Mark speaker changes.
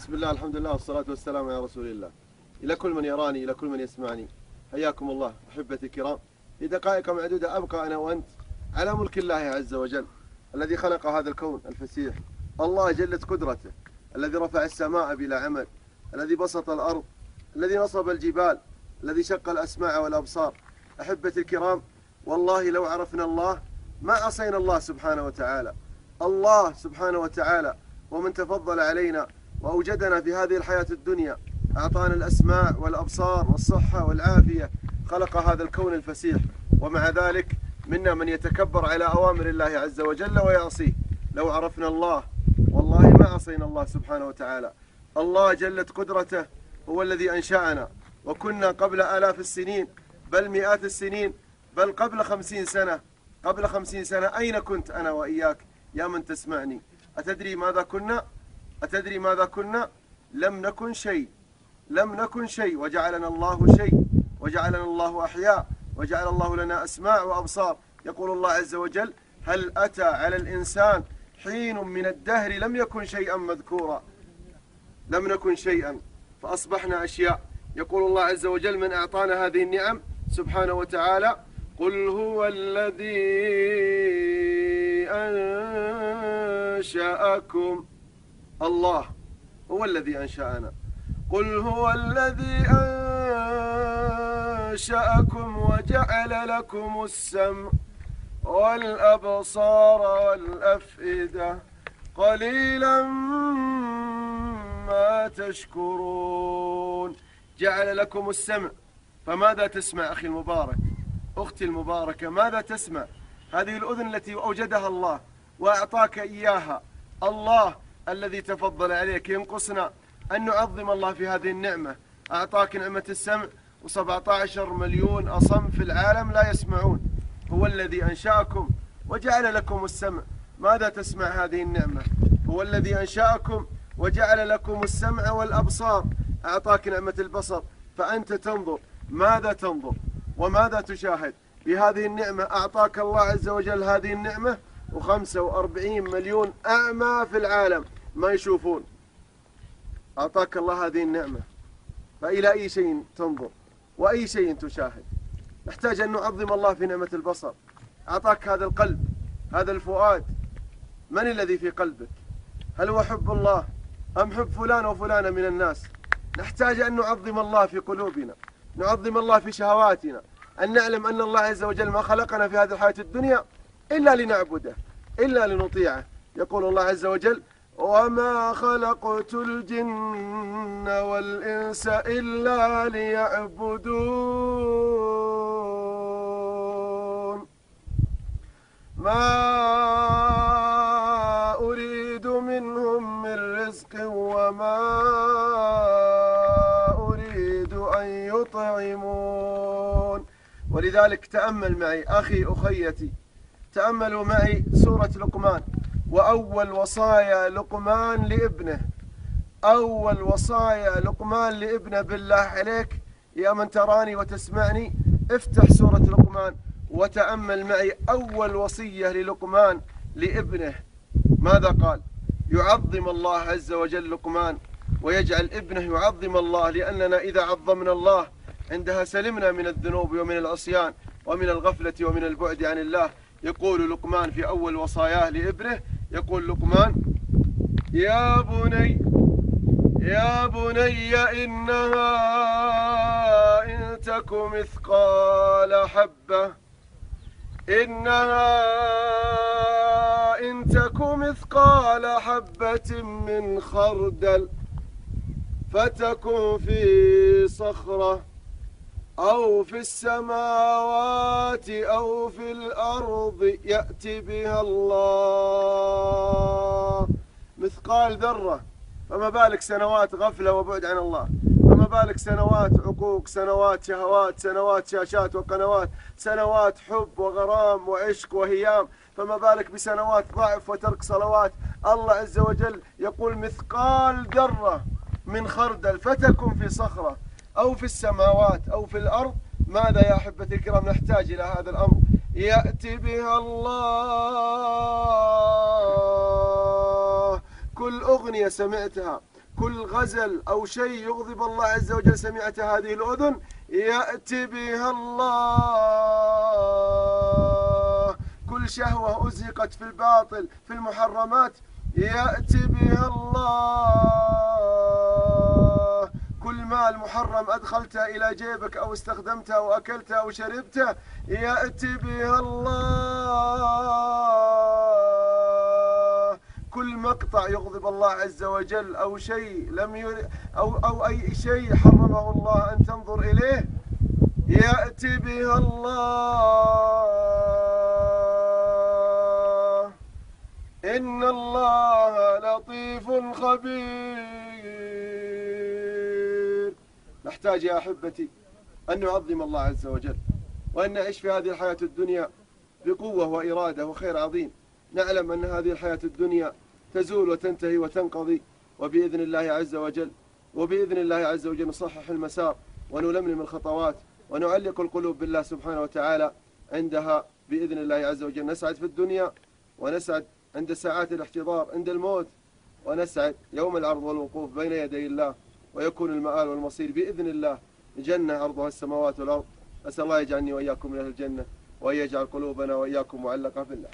Speaker 1: بسم الله الحمد لله والصلاة والسلام على رسول الله. إلى كل من يراني إلى كل من يسمعني. حياكم الله أحبتي الكرام. في دقائق معدودة أبقى أنا وأنت على ملك الله عز وجل الذي خلق هذا الكون الفسيح. الله جلت قدرته الذي رفع السماء بلا عمل الذي بسط الأرض الذي نصب الجبال الذي شق الأسماع والأبصار. أحبتي الكرام والله لو عرفنا الله ما عصينا الله سبحانه وتعالى. الله سبحانه وتعالى ومن تفضل علينا وأوجدنا في هذه الحياة الدنيا أعطانا الأسماع والأبصار والصحة والعافية خلق هذا الكون الفسيح. ومع ذلك منا من يتكبر على أوامر الله عز وجل ويعصيه. لو عرفنا الله والله ما عصينا الله سبحانه وتعالى. الله جلت قدرته هو الذي أنشأنا. وكنا قبل آلاف السنين بل مئات السنين بل قبل خمسين سنة. قبل خمسين سنة أين كنت أنا وإياك؟ يا من تسمعني. أتدري ماذا كنا؟ أتدري ماذا كنا؟ لم نكن شيء. لم نكن شيء. وجعلنا الله شيء. وجعلنا الله أحياء. وجعل الله لنا أسماع وأبصار. يقول الله عز وجل هل أتى على الإنسان حين من الدهر لم يكن شيئا مذكورا؟ لم نكن شيئا. فأصبحنا أشياء. يقول الله عز وجل من أعطانا هذه النعم سبحانه وتعالى قل هو الذي أنشأكم. الله هو الذي أنشأنا. قل هو الذي أنشأكم وجعل لكم السمع والأبصار والأفئدة. قليلا ما تشكرون. جعل لكم السمع. فماذا تسمع أخي المبارك؟ أختي المباركة ماذا تسمع؟ هذه الأذن التي أوجدها الله وأعطاك إياها. الله الذي تفضل عليك ينقصنا. أن نعظم الله في هذه النعمة. أعطاك نعمة السمع و17 مليون أصم في العالم لا يسمعون. هو الذي أنشأكم وجعل لكم السمع. ماذا تسمع هذه النعمة؟ هو الذي أنشأكم وجعل لكم السمع والأبصار. أعطاك نعمة البصر. فأنت تنظر. ماذا تنظر؟ وماذا تشاهد؟ بهذه النعمة أعطاك الله عز وجل هذه النعمة؟ وخمسة وأربعين مليون أعمى في العالم. ما يشوفون. أعطاك الله هذه النعمة. فإلى أي شيء تنظر؟ وأي شيء تشاهد؟ نحتاج أن نعظم الله في نعمة البصر. أعطاك هذا القلب هذا الفؤاد. من الذي في قلبك؟ هل هو حب الله أم حب فلان وفلانة من الناس؟ نحتاج أن نعظم الله في قلوبنا. نعظم الله في شهواتنا. أن نعلم أن الله عز وجل ما خلقنا في هذه الحياة الدنيا إلا لنعبده إلا لنطيعه. يقول الله عز وجل وما خلقت الجن والإنس إلا ليعبدون. ما أريد منهم من رزق وما أريد أن يطعمون. ولذلك تأمل معي أخي أخيتي تأملوا معي سورة لقمان. وأول وصايا لقمان لابنه. أول وصايا لقمان لابنه. بالله عليك يا من تراني وتسمعني افتح سورة لقمان وتأمل معي أول وصية للقمان لابنه. ماذا قال؟ يعظم الله عز وجل لقمان ويجعل ابنه يعظم الله لأننا إذا عظمنا الله عندها سلمنا من الذنوب ومن العصيان ومن الغفلة ومن البعد عن الله. يقول لقمان في أول وصاياه لابنه يقول لقمان يا بني يا بني إنها إن تك مثقال حبة إنها إن تك مثقال حبة من خردل فتكن في صخرة. أو في السماوات أو في الأرض يأتي بها الله. مثقال ذرة. فما بالك سنوات غفلة وبعد عن الله. فما بالك سنوات عقوق سنوات شهوات سنوات شاشات وقنوات سنوات حب وغرام وعشق وهيام. فما بالك بسنوات ضعف وترك صلوات. الله عز وجل يقول مثقال ذرة من خردل فتكن في صخرة. أو في السماوات أو في الأرض ماذا يا أحبتي الكرام نحتاج إلى هذا الأمر؟ يأتي بها الله. كل أغنية سمعتها كل غزل أو شيء يغضب الله عز وجل سمعته هذه الأذن يأتي بها الله. كل شهوة أزهقت في الباطل في المحرمات يأتي بها الله. كل مال محرم أدخلته إلى جيبك أو استخدمته أو أكلته أو شربته يأتي بها الله. كل مقطع يغضب الله عز وجل أو شيء لم ير أو أو أي شيء حرمه الله أن تنظر إليه يأتي بها الله. إن الله لطيف خبير. نحتاج يا أحبتي أن نعظم الله عز وجل وأن نعيش في هذه الحياة الدنيا بقوة وإرادة وخير عظيم. نعلم أن هذه الحياة الدنيا تزول وتنتهي وتنقضي وبإذن الله عز وجل وبإذن الله عز وجل نصحح المسار ونلملم الخطوات ونعلق القلوب بالله سبحانه وتعالى عندها بإذن الله عز وجل. نسعد في الدنيا ونسعد عند ساعات الاحتضار عند الموت ونسعد يوم العرض والوقوف بين يدي الله. ويكون المآل والمصير بإذن الله. جنة عرضها السماوات والأرض. أسأل الله يجعلني وإياكم من أهل الجنة وأن يجعل قلوبنا وإياكم معلقة بالله